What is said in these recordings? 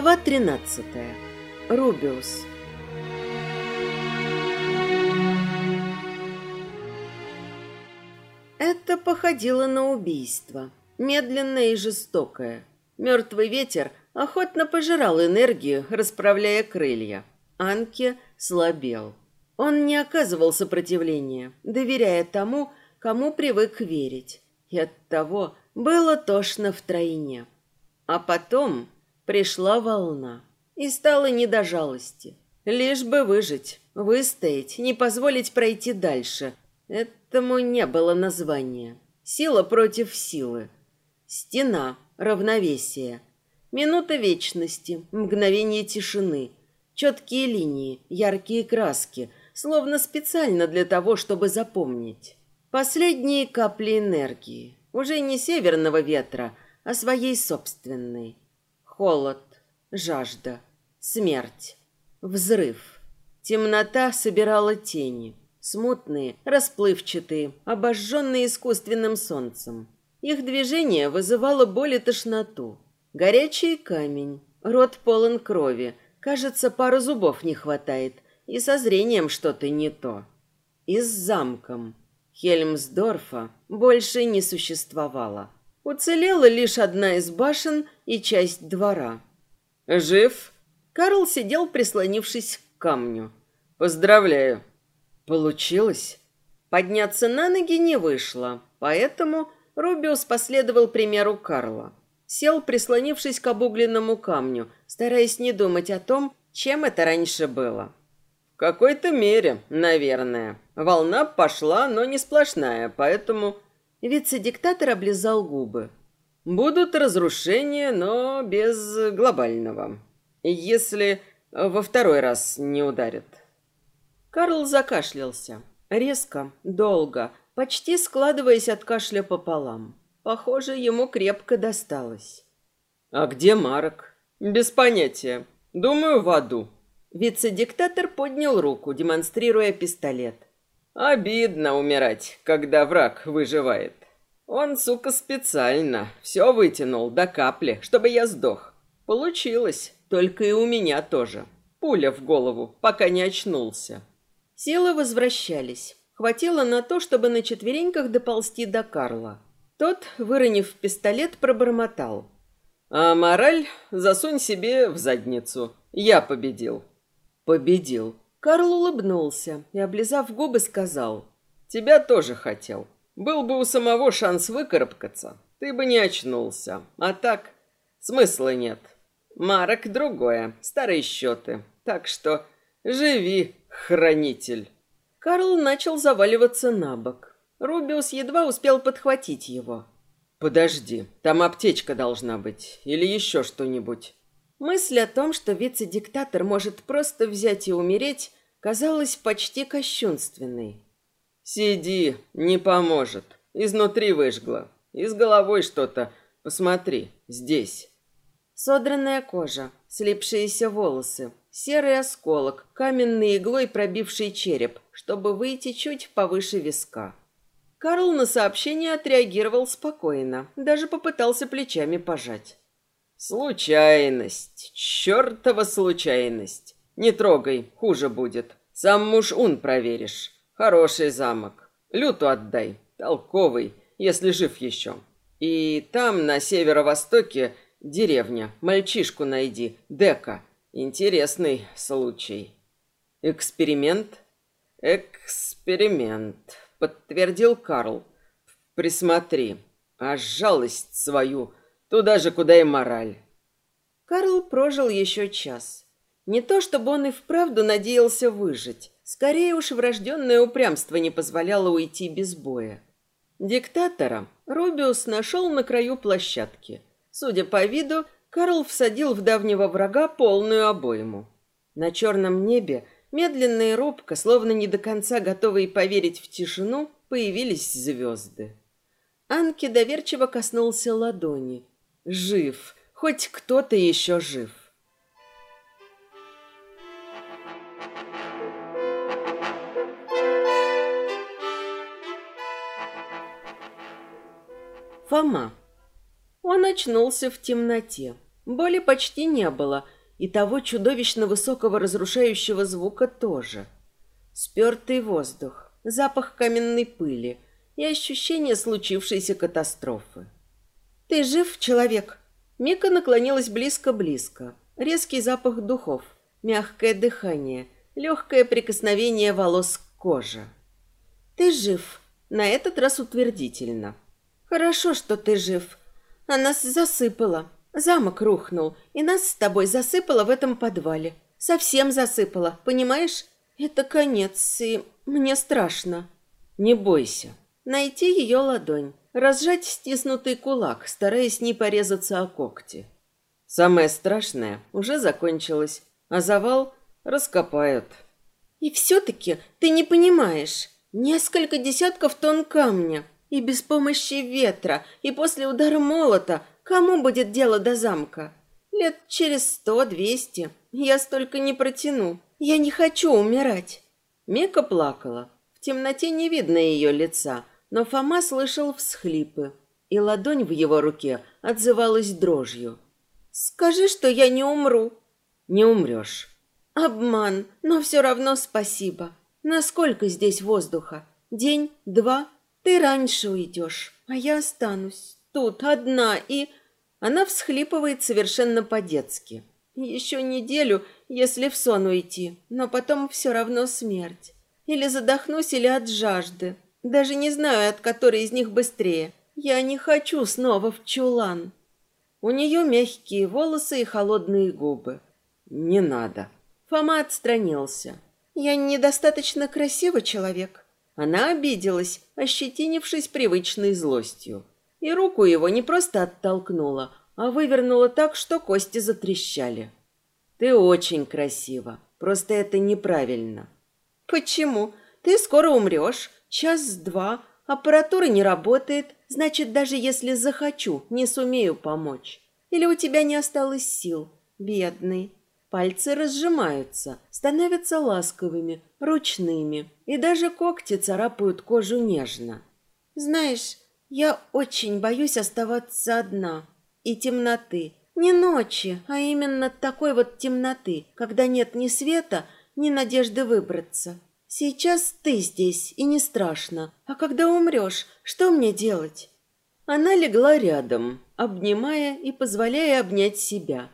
Глава 13. Рубиус. Это походило на убийство, медленное и жестокое. Мертвый ветер охотно пожирал энергию, расправляя крылья. Анке слабел. Он не оказывал сопротивления, доверяя тому, кому привык верить. И оттого было тошно втройне. А потом пришла волна. И стало не до жалости. Лишь бы выжить, выстоять, не позволить пройти дальше. Этому не было названия. Сила против силы. Стена, равновесие. Минута вечности, мгновение тишины. Четкие линии, яркие краски, словно специально для того, чтобы запомнить. Последние капли энергии. Уже не северного ветра, а своей собственной. Холод, жажда, смерть, взрыв. Темнота собирала тени. Смутные, расплывчатые, обожженные искусственным солнцем. Их движение вызывало боль и тошноту. Горячий камень, рот полон крови. Кажется, пары зубов не хватает. И со зрением что-то не то. И с замком. Хельмсдорфа больше не существовало. Уцелела лишь одна из башен и часть двора. «Жив?» Карл сидел, прислонившись к камню. «Поздравляю». Получилось. Подняться на ноги не вышло, поэтому Рубиус последовал примеру Карла. Сел, прислонившись к обугленному камню, стараясь не думать о том, чем это раньше было. В какой-то мере, наверное. Волна пошла, но не сплошная, поэтому Вице-диктатор облизал губы. Будут разрушения, но без глобального. Если во второй раз не ударят. Карл закашлялся. Резко, долго, почти складываясь от кашля пополам. Похоже, ему крепко досталось. «А где Марок?» «Без понятия. Думаю, в аду». Вице-диктатор поднял руку, демонстрируя пистолет. Обидно умирать, когда враг выживает. Он, сука, специально все вытянул до капли, чтобы я сдох. Получилось, только и у меня тоже. Пуля в голову, пока не очнулся. Силы возвращались. Хватило на то, чтобы на четвереньках доползти до Карла. Тот, выронив пистолет, пробормотал. А мораль засунь себе в задницу. Я победил. Победил. Карл улыбнулся и, облизав губы, сказал. «Тебя тоже хотел. Был бы у самого шанс выкарабкаться, ты бы не очнулся. А так, смысла нет. Марок другое, старые счеты. Так что живи, хранитель». Карл начал заваливаться на бок. Рубиус едва успел подхватить его. «Подожди, там аптечка должна быть. Или еще что-нибудь». Мысль о том, что вице-диктатор может просто взять и умереть, казалась почти кощунственной. «Сиди, не поможет. Изнутри выжгла. И с головой что-то. Посмотри, здесь». Содранная кожа, слипшиеся волосы, серый осколок, каменной иглой пробивший череп, чтобы выйти чуть повыше виска. Карл на сообщение отреагировал спокойно, даже попытался плечами пожать. Случайность, чертова случайность. Не трогай, хуже будет. Сам муж ун проверишь. Хороший замок. Люту отдай, толковый, если жив еще. И там, на северо-востоке, деревня. Мальчишку найди, Дека. Интересный случай. Эксперимент? Эксперимент, подтвердил Карл. Присмотри, а жалость свою Туда же, куда и мораль. Карл прожил еще час. Не то чтобы он и вправду надеялся выжить. Скорее уж врожденное упрямство не позволяло уйти без боя. Диктатора Рубиус нашел на краю площадки. Судя по виду, Карл всадил в давнего врага полную обойму. На черном небе, медленно и робко, словно не до конца готовые поверить в тишину, появились звезды. Анки доверчиво коснулся ладони, Жив. Хоть кто-то еще жив. Фома. Он очнулся в темноте. Боли почти не было, и того чудовищно высокого разрушающего звука тоже. Спертый воздух, запах каменной пыли и ощущение случившейся катастрофы. «Ты жив, человек?» Мика наклонилась близко-близко. Резкий запах духов, мягкое дыхание, легкое прикосновение волос к коже. «Ты жив?» На этот раз утвердительно. «Хорошо, что ты жив. А нас засыпало. Замок рухнул, и нас с тобой засыпало в этом подвале. Совсем засыпало, понимаешь? Это конец, и мне страшно». «Не бойся». Найти ее ладонь, разжать стиснутый кулак, стараясь не порезаться о когти. Самое страшное уже закончилось, а завал раскопают. И все-таки ты не понимаешь. Несколько десятков тонн камня, и без помощи ветра, и после удара молота, кому будет дело до замка? Лет через сто-двести. Я столько не протяну. Я не хочу умирать. Мека плакала. В темноте не видно ее лица, но Фома слышал всхлипы, и ладонь в его руке отзывалась дрожью. «Скажи, что я не умру». «Не умрешь». «Обман, но все равно спасибо. Насколько здесь воздуха? День, два? Ты раньше уйдешь, а я останусь тут одна и...» Она всхлипывает совершенно по-детски. «Еще неделю, если в сон уйти, но потом все равно смерть. Или задохнусь, или от жажды. Даже не знаю, от которой из них быстрее. Я не хочу снова в чулан». У нее мягкие волосы и холодные губы. «Не надо». Фома отстранился. Я недостаточно красивый человек. Она обиделась, ощетинившись привычной злостью. И руку его не просто оттолкнула, а вывернула так, что кости затрещали. Ты очень красива, просто это неправильно. Почему? Ты скоро умрешь, час-два, аппаратура не работает, значит, даже если захочу, не сумею помочь. Или у тебя не осталось сил, бедный. Пальцы разжимаются, становятся ласковыми, ручными, и даже когти царапают кожу нежно. Знаешь, я очень боюсь оставаться одна. И темноты. Не ночи, а именно такой вот темноты, когда нет ни света, ни надежды выбраться. Сейчас ты здесь, и не страшно. А когда умрешь, что мне делать? Она легла рядом, обнимая и позволяя обнять себя.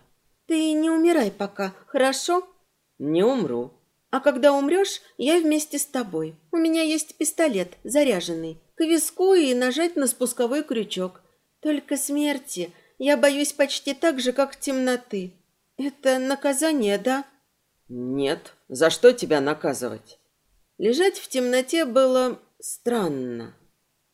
Ты не умирай пока, хорошо? Не умру. А когда умрешь, я вместе с тобой. У меня есть пистолет, заряженный, к виску и нажать на спусковой крючок. Только смерти я боюсь почти так же, как темноты. Это наказание, да? Нет. За что тебя наказывать? Лежать в темноте было странно.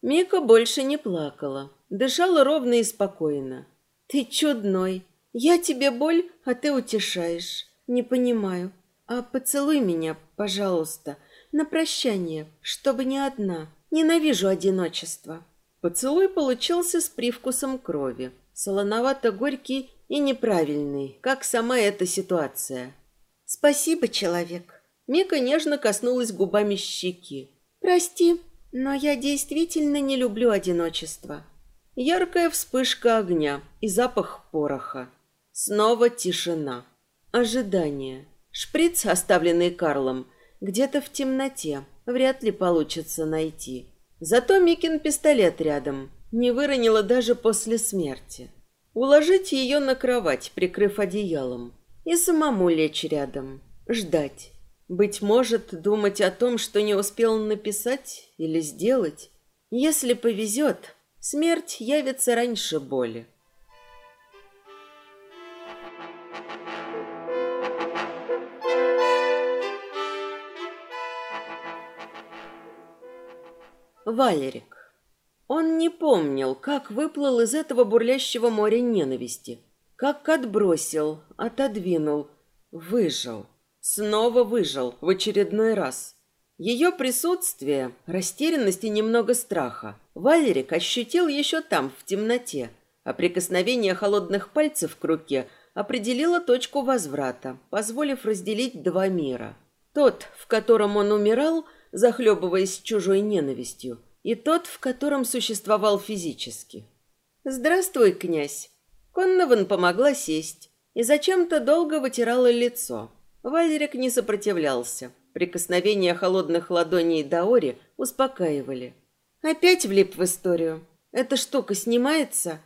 Мика больше не плакала, дышала ровно и спокойно. Ты чудной, я тебе боль, а ты утешаешь. Не понимаю. А поцелуй меня, пожалуйста, на прощание, чтобы не одна. Ненавижу одиночество. Поцелуй получился с привкусом крови, солоновато-горький и неправильный, как сама эта ситуация. Спасибо, человек. Мика нежно коснулась губами щеки. Прости, но я действительно не люблю одиночество. Яркая вспышка огня и запах пороха. Снова тишина. Ожидание. Шприц, оставленный Карлом, где-то в темноте. Вряд ли получится найти. Зато Микин пистолет рядом. Не выронила даже после смерти. Уложить ее на кровать, прикрыв одеялом. И самому лечь рядом. Ждать. Быть может, думать о том, что не успел написать или сделать. Если повезет, смерть явится раньше боли. Валерик. Он не помнил, как выплыл из этого бурлящего моря ненависти, как отбросил, отодвинул, выжил, снова выжил в очередной раз. Ее присутствие, растерянность и немного страха Валерик ощутил еще там, в темноте, а прикосновение холодных пальцев к руке определило точку возврата, позволив разделить два мира. Тот, в котором он умирал – захлебываясь чужой ненавистью, и тот, в котором существовал физически. «Здравствуй, князь!» Коннован помогла сесть и зачем-то долго вытирала лицо. Валерик не сопротивлялся. Прикосновения холодных ладоней Даори успокаивали. Опять влип в историю. Эта штука снимается?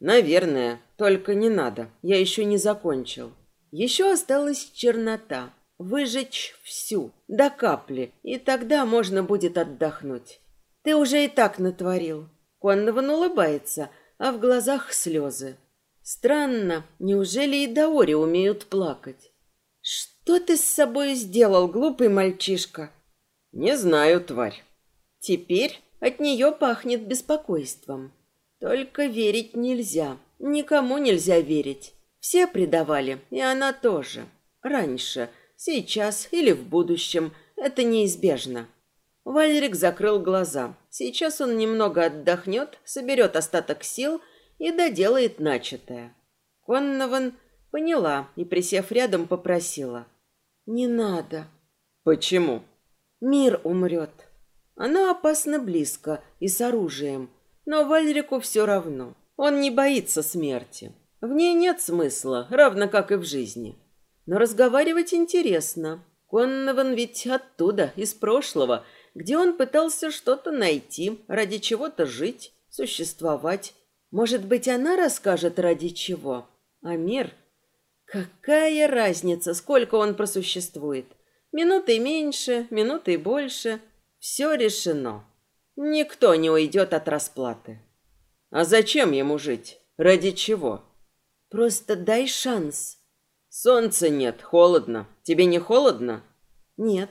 Наверное, только не надо. Я еще не закончил. Еще осталась чернота. Выжечь всю, до капли, и тогда можно будет отдохнуть. Ты уже и так натворил. Коннован улыбается, а в глазах слезы. Странно, неужели и Даори умеют плакать? Что ты с собой сделал, глупый мальчишка? Не знаю, тварь. Теперь от нее пахнет беспокойством. Только верить нельзя. Никому нельзя верить. Все предавали, и она тоже. Раньше, сейчас или в будущем. Это неизбежно. Валерик закрыл глаза. Сейчас он немного отдохнет, соберет остаток сил и доделает начатое. Коннован поняла и, присев рядом, попросила. «Не надо». «Почему?» «Мир умрет. Она опасно близко и с оружием, но Вальрику все равно. Он не боится смерти. В ней нет смысла, равно как и в жизни. Но разговаривать интересно. Коннован ведь оттуда, из прошлого, где он пытался что-то найти, ради чего-то жить, существовать. Может быть, она расскажет, ради чего. А мир... Какая разница, сколько он просуществует? Минуты меньше, минуты больше. Все решено. Никто не уйдет от расплаты. А зачем ему жить? Ради чего? Просто дай шанс. Солнца нет, холодно. Тебе не холодно? Нет.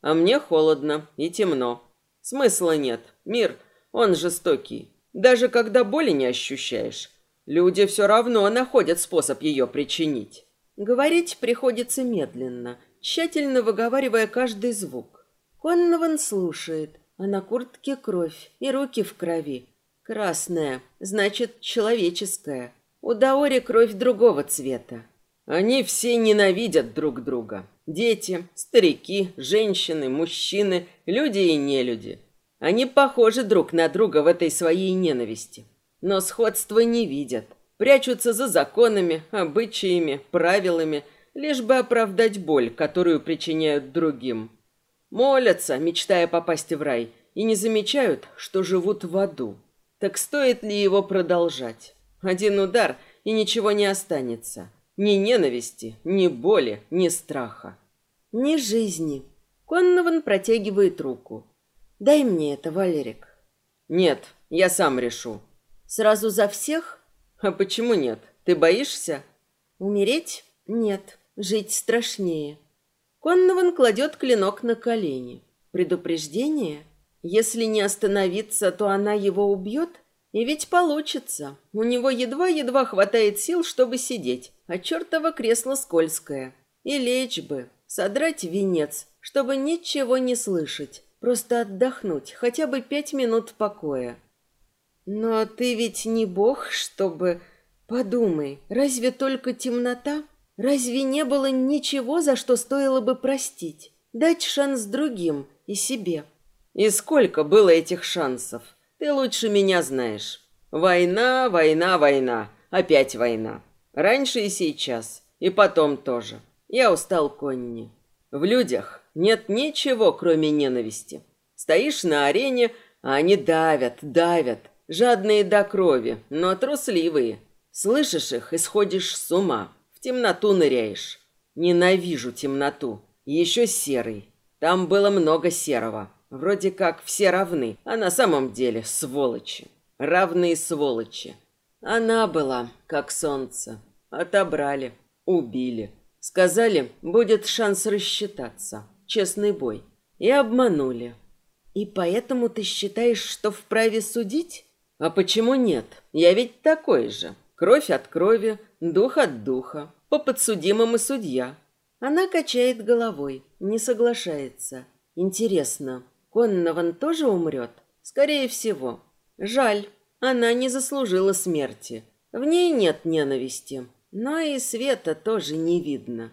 А мне холодно и темно. Смысла нет. Мир, он жестокий. Даже когда боли не ощущаешь, люди все равно находят способ ее причинить. Говорить приходится медленно, тщательно выговаривая каждый звук. Коннован слушает, а на куртке кровь и руки в крови. Красная, значит, человеческая. У Даори кровь другого цвета. Они все ненавидят друг друга. Дети, старики, женщины, мужчины, люди и нелюди. Они похожи друг на друга в этой своей ненависти. Но сходства не видят. Прячутся за законами, обычаями, правилами, лишь бы оправдать боль, которую причиняют другим. Молятся, мечтая попасть в рай, и не замечают, что живут в аду. Так стоит ли его продолжать? Один удар, и ничего не останется. Ни ненависти, ни боли, ни страха. Ни жизни. Коннован протягивает руку. Дай мне это, Валерик. Нет, я сам решу. Сразу за всех? А почему нет? Ты боишься? Умереть? Нет. Жить страшнее. Коннован кладет клинок на колени. Предупреждение? Если не остановиться, то она его убьет? И ведь получится. У него едва-едва хватает сил, чтобы сидеть, а чертово кресло скользкое. И лечь бы, содрать венец, чтобы ничего не слышать, просто отдохнуть, хотя бы пять минут покоя. Но ты ведь не бог, чтобы... Подумай, разве только темнота? Разве не было ничего, за что стоило бы простить? Дать шанс другим и себе. И сколько было этих шансов? Ты лучше меня знаешь. Война, война, война. Опять война. Раньше и сейчас. И потом тоже. Я устал, Конни. В людях нет ничего, кроме ненависти. Стоишь на арене, а они давят, давят. Жадные до крови, но трусливые. Слышишь их и сходишь с ума темноту ныряешь. Ненавижу темноту. Еще серый. Там было много серого. Вроде как все равны, а на самом деле сволочи. Равные сволочи. Она была, как солнце. Отобрали, убили. Сказали, будет шанс рассчитаться. Честный бой. И обманули. И поэтому ты считаешь, что вправе судить? А почему нет? Я ведь такой же. Кровь от крови, дух от духа. По подсудимым и судья. Она качает головой, не соглашается. Интересно, Коннован тоже умрет? Скорее всего. Жаль, она не заслужила смерти. В ней нет ненависти, но и света тоже не видно.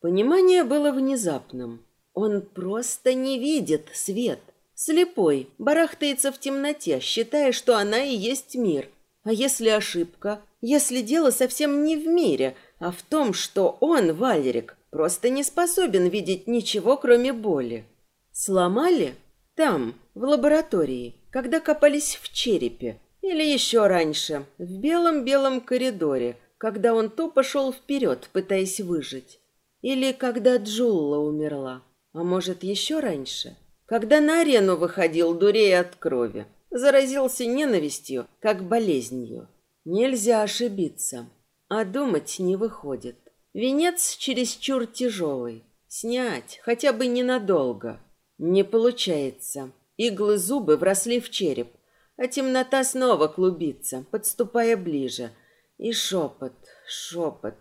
Понимание было внезапным. Он просто не видит свет. Слепой, барахтается в темноте, считая, что она и есть мир. А если ошибка? Если дело совсем не в мире, а в том, что он, Валерик, просто не способен видеть ничего, кроме боли. Сломали? Там, в лаборатории, когда копались в черепе. Или еще раньше, в белом-белом коридоре, когда он тупо шел вперед, пытаясь выжить. Или когда Джулла умерла. А может, еще раньше? Когда на арену выходил, дурея от крови. Заразился ненавистью, как болезнью. Нельзя ошибиться. А думать не выходит. Венец чересчур тяжелый. Снять, хотя бы ненадолго. Не получается. Иглы зубы вросли в череп, а темнота снова клубится, подступая ближе. И шепот, шепот.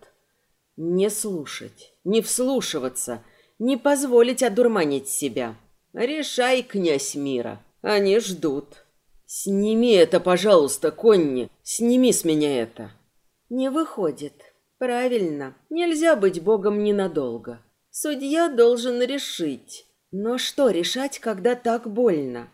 Не слушать, не вслушиваться, не позволить одурманить себя. Решай, князь мира. Они ждут. Сними это, пожалуйста, Конни. Сними с меня это. Не выходит. Правильно. Нельзя быть богом ненадолго. Судья должен решить. Но что решать, когда так больно?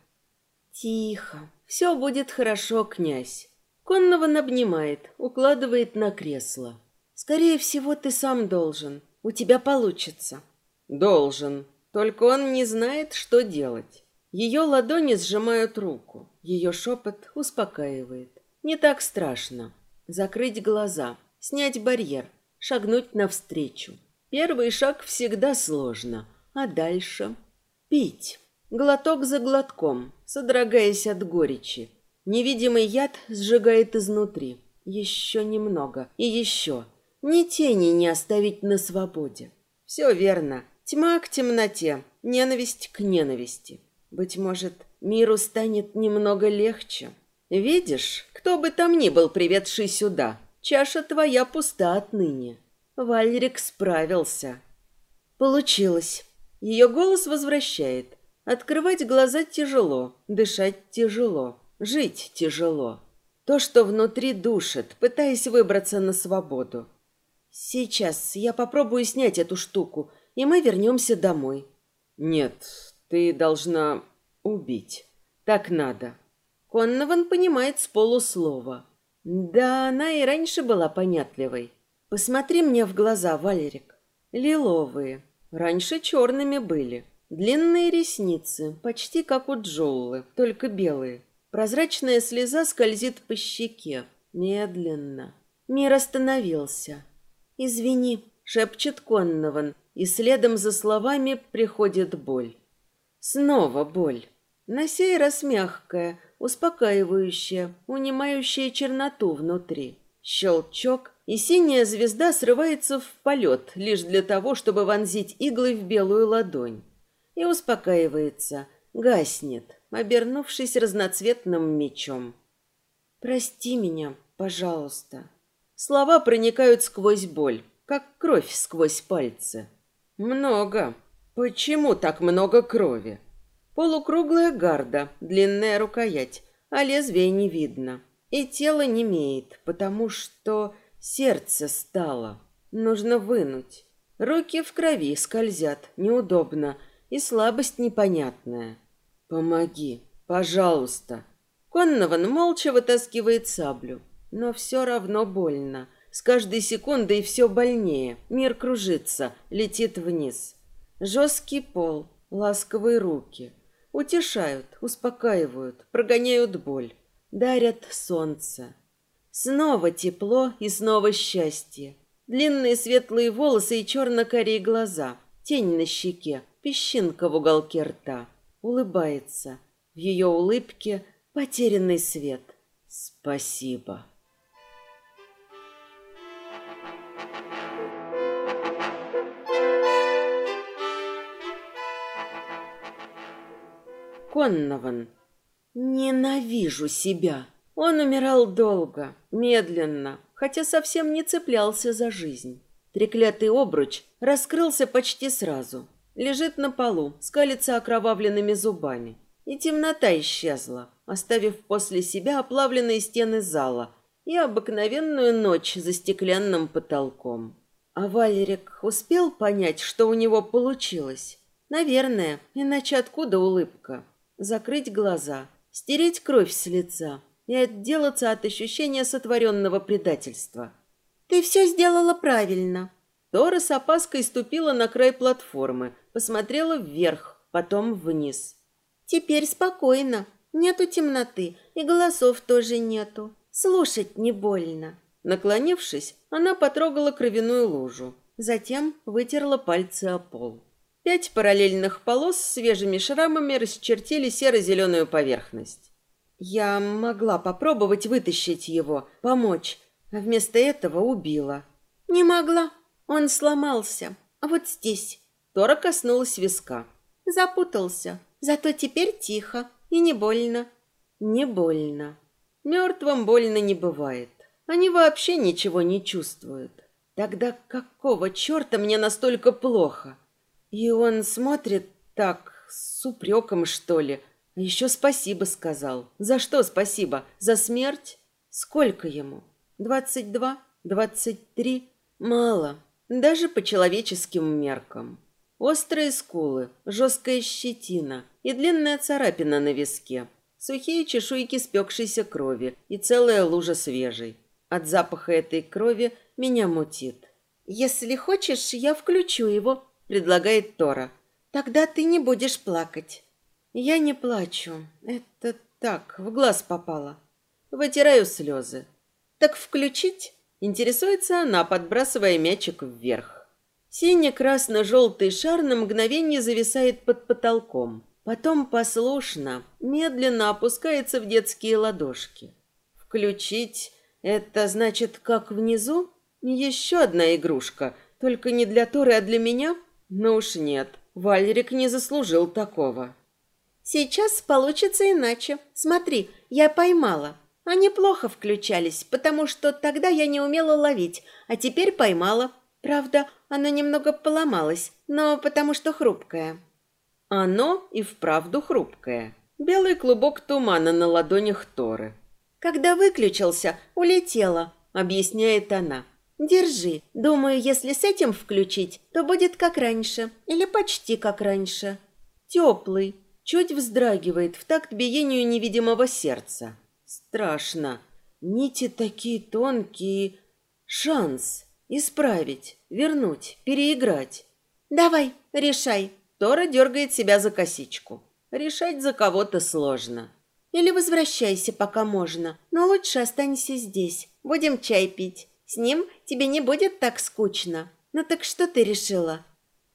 Тихо. Все будет хорошо, князь. Конного обнимает, укладывает на кресло. Скорее всего, ты сам должен. У тебя получится. Должен. Только он не знает, что делать. Ее ладони сжимают руку. Ее шепот успокаивает. Не так страшно. Закрыть глаза, снять барьер, шагнуть навстречу. Первый шаг всегда сложно, а дальше пить. Глоток за глотком, содрогаясь от горечи. Невидимый яд сжигает изнутри. Еще немного и еще. Ни тени не оставить на свободе. Все верно. Тьма к темноте, ненависть к ненависти. Быть может, миру станет немного легче. Видишь, кто бы там ни был, приведший сюда, чаша твоя пуста отныне. Вальрик справился. Получилось. Ее голос возвращает. Открывать глаза тяжело, дышать тяжело, жить тяжело. То, что внутри душит, пытаясь выбраться на свободу. Сейчас я попробую снять эту штуку, и мы вернемся домой. Нет, ты должна убить. Так надо. Коннован понимает с полуслова. Да, она и раньше была понятливой. Посмотри мне в глаза, Валерик. Лиловые. Раньше черными были. Длинные ресницы, почти как у Джоулы, только белые. Прозрачная слеза скользит по щеке. Медленно. Мир остановился. «Извини», — шепчет Коннован, и следом за словами приходит боль. Снова боль. На сей раз мягкая, успокаивающая, унимающая черноту внутри. Щелчок, и синяя звезда срывается в полет лишь для того, чтобы вонзить иглы в белую ладонь и успокаивается, гаснет, обернувшись разноцветным мечом. «Прости меня, пожалуйста». Слова проникают сквозь боль, как кровь сквозь пальцы. «Много. Почему так много крови?» Полукруглая гарда, длинная рукоять, а лезвия не видно. И тело не имеет, потому что сердце стало. Нужно вынуть. Руки в крови скользят, неудобно, и слабость непонятная. «Помоги, пожалуйста». Коннован молча вытаскивает саблю, но все равно больно. С каждой секундой все больнее. Мир кружится, летит вниз. Жесткий пол, ласковые руки. Утешают, успокаивают, прогоняют боль. Дарят солнце. Снова тепло и снова счастье. Длинные светлые волосы и черно-карие глаза. Тень на щеке, песчинка в уголке рта. Улыбается. В ее улыбке потерянный свет. Спасибо. Коннован. Ненавижу себя. Он умирал долго, медленно, хотя совсем не цеплялся за жизнь. Треклятый обруч раскрылся почти сразу лежит на полу, скалится окровавленными зубами. И темнота исчезла, оставив после себя оплавленные стены зала и обыкновенную ночь за стеклянным потолком. А Валерик успел понять, что у него получилось? Наверное, иначе откуда улыбка? Закрыть глаза, стереть кровь с лица. И отделаться от ощущения сотворенного предательства. «Ты все сделала правильно». Тора с опаской ступила на край платформы, посмотрела вверх, потом вниз. «Теперь спокойно. Нету темноты, и голосов тоже нету. Слушать не больно». Наклонившись, она потрогала кровяную лужу. Затем вытерла пальцы о пол. Пять параллельных полос с свежими шрамами расчертили серо-зеленую поверхность. Я могла попробовать вытащить его, помочь, а вместо этого убила. Не могла. Он сломался. А вот здесь. Тора коснулась виска. Запутался. Зато теперь тихо и не больно. Не больно. Мертвым больно не бывает. Они вообще ничего не чувствуют. Тогда какого черта мне настолько плохо? И он смотрит так, с упреком, что ли, еще спасибо сказал. За что спасибо? За смерть? Сколько ему? Двадцать два? Двадцать три? Мало. Даже по человеческим меркам. Острые скулы, жесткая щетина и длинная царапина на виске. Сухие чешуйки спекшейся крови и целая лужа свежей. От запаха этой крови меня мутит. «Если хочешь, я включу его», — предлагает Тора. «Тогда ты не будешь плакать». Я не плачу. Это так, в глаз попало. Вытираю слезы. Так включить? Интересуется она, подбрасывая мячик вверх. Сине-красно-желтый шар на мгновение зависает под потолком. Потом послушно, медленно опускается в детские ладошки. Включить – это значит, как внизу? Еще одна игрушка, только не для Торы, а для меня? Ну уж нет, Валерик не заслужил такого. Сейчас получится иначе. Смотри, я поймала. Они плохо включались, потому что тогда я не умела ловить, а теперь поймала. Правда, оно немного поломалось, но потому что хрупкое. Оно и вправду хрупкое. Белый клубок тумана на ладонях Торы. Когда выключился, улетела, объясняет она. Держи. Думаю, если с этим включить, то будет как раньше. Или почти как раньше. Теплый, чуть вздрагивает в такт биению невидимого сердца. Страшно. Нити такие тонкие. Шанс. Исправить, вернуть, переиграть. «Давай, решай». Тора дергает себя за косичку. Решать за кого-то сложно. Или возвращайся, пока можно. Но лучше останься здесь. Будем чай пить. С ним тебе не будет так скучно. Ну так что ты решила?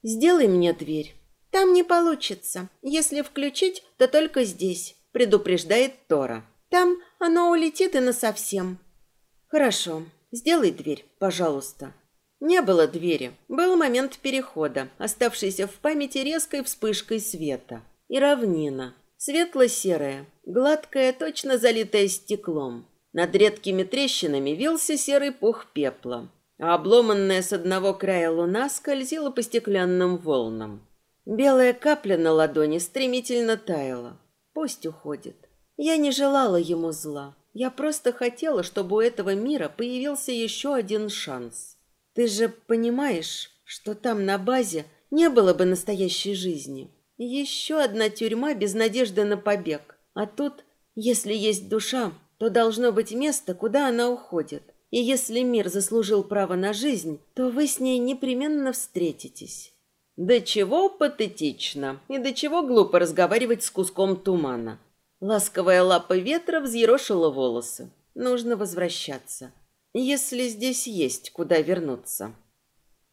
Сделай мне дверь. Там не получится. Если включить, то только здесь, предупреждает Тора. Там оно улетит и насовсем. Хорошо. Сделай дверь, пожалуйста. Не было двери. Был момент перехода, оставшийся в памяти резкой вспышкой света. И равнина. Светло-серая, гладкая, точно залитая стеклом. Над редкими трещинами вился серый пух пепла, а обломанная с одного края луна скользила по стеклянным волнам. Белая капля на ладони стремительно таяла. Пусть уходит. Я не желала ему зла. Я просто хотела, чтобы у этого мира появился еще один шанс. Ты же понимаешь, что там на базе не было бы настоящей жизни. Еще одна тюрьма без надежды на побег. А тут, если есть душа, то должно быть место, куда она уходит. И если мир заслужил право на жизнь, то вы с ней непременно встретитесь. До чего патетично и до чего глупо разговаривать с куском тумана. Ласковая лапа ветра взъерошила волосы. Нужно возвращаться. Если здесь есть куда вернуться.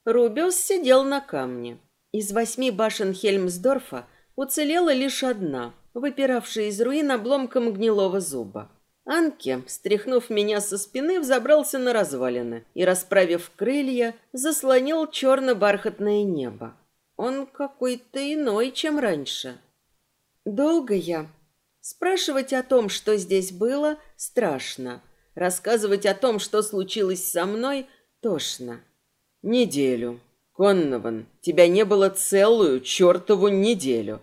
Рубиус сидел на камне. Из восьми башен Хельмсдорфа уцелела лишь одна, выпиравшая из руин обломком гнилого зуба. Анке, стряхнув меня со спины, взобрался на развалины и, расправив крылья, заслонил черно-бархатное небо. Он какой-то иной, чем раньше. Долго я. Спрашивать о том, что здесь было, страшно. Рассказывать о том, что случилось со мной, тошно. Неделю. Коннован, тебя не было целую чертову неделю.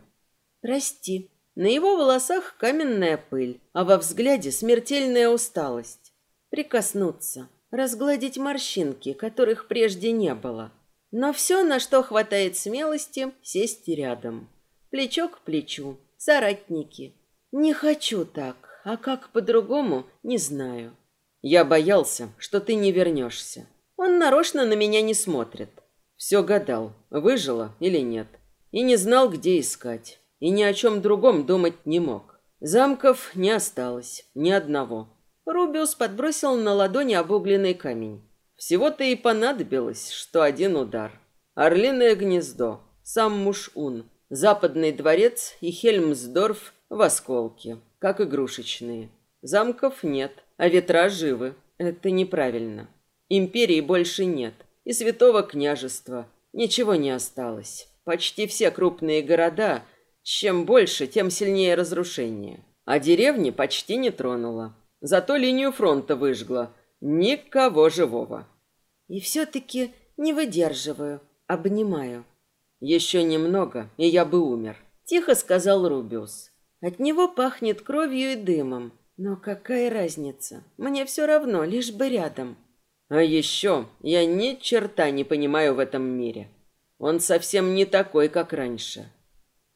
Прости. На его волосах каменная пыль, а во взгляде смертельная усталость. Прикоснуться, разгладить морщинки, которых прежде не было. Но все, на что хватает смелости, сесть рядом. Плечо к плечу, соратники. Не хочу так, а как по-другому, не знаю. Я боялся, что ты не вернешься. Он нарочно на меня не смотрит. Все гадал, выжила или нет. И не знал, где искать. И ни о чем другом думать не мог. Замков не осталось, ни одного. Рубиус подбросил на ладони обугленный камень. Всего-то и понадобилось, что один удар. Орлиное гнездо, сам Муш-Ун, Западный дворец и Хельмсдорф в осколке, как игрушечные. Замков нет, а ветра живы. Это неправильно. Империи больше нет, и святого княжества. Ничего не осталось. Почти все крупные города, чем больше, тем сильнее разрушение. А деревни почти не тронула. Зато линию фронта выжгла. Никого живого. И все-таки не выдерживаю, обнимаю. Еще немного, и я бы умер. Тихо сказал Рубиус. От него пахнет кровью и дымом. Но какая разница? Мне все равно, лишь бы рядом. А еще я ни черта не понимаю в этом мире. Он совсем не такой, как раньше.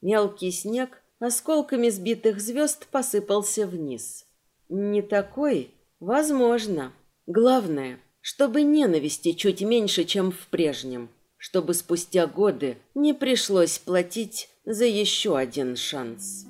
Мелкий снег осколками сбитых звезд посыпался вниз. Не такой? Возможно. Главное, чтобы ненависти чуть меньше, чем в прежнем. Чтобы спустя годы не пришлось платить за еще один шанс.